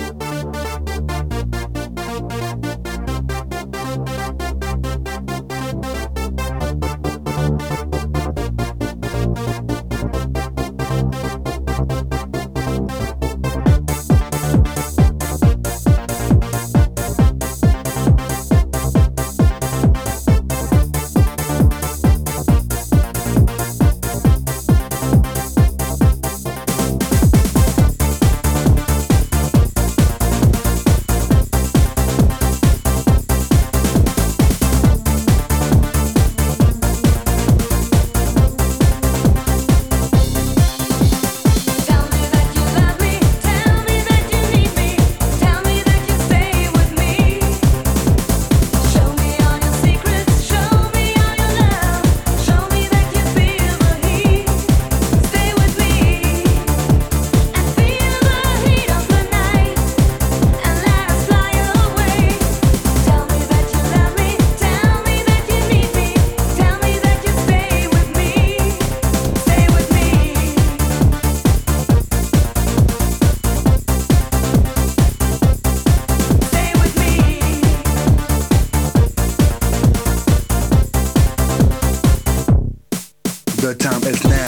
Bye. And fly.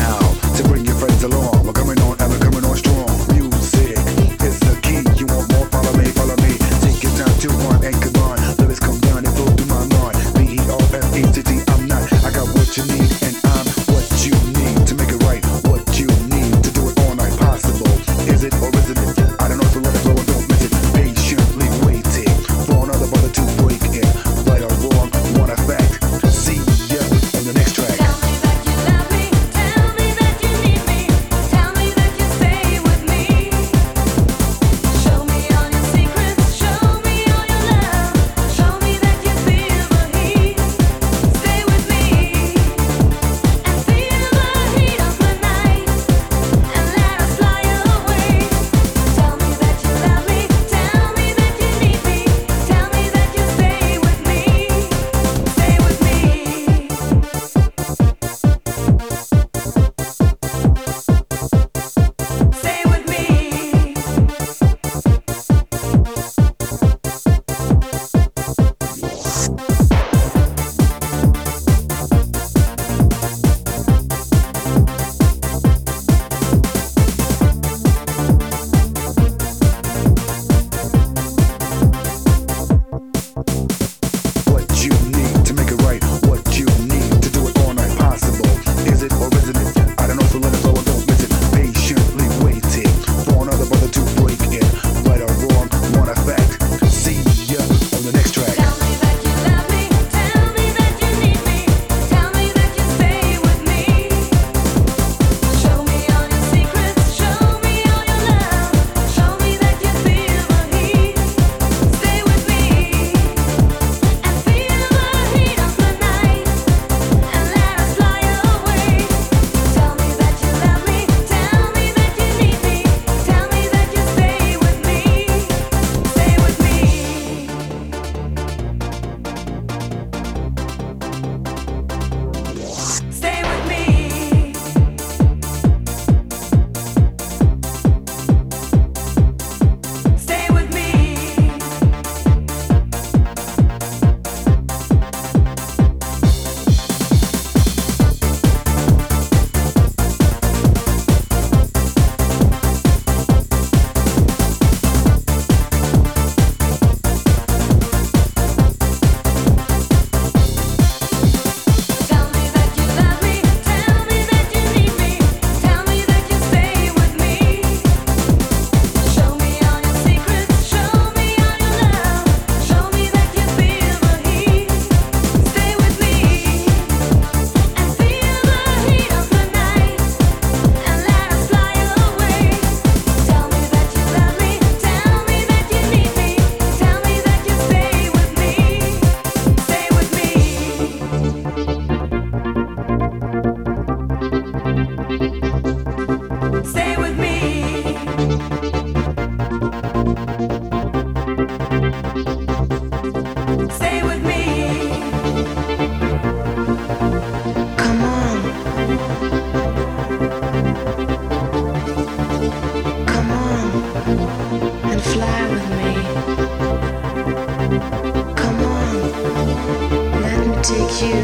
you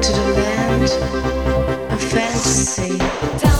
to the land of fantasy.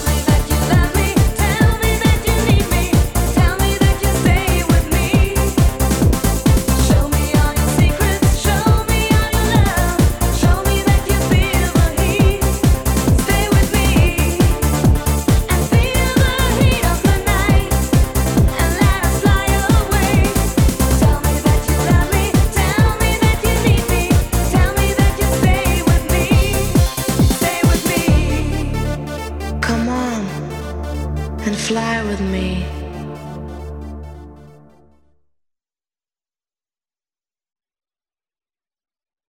can fly with me.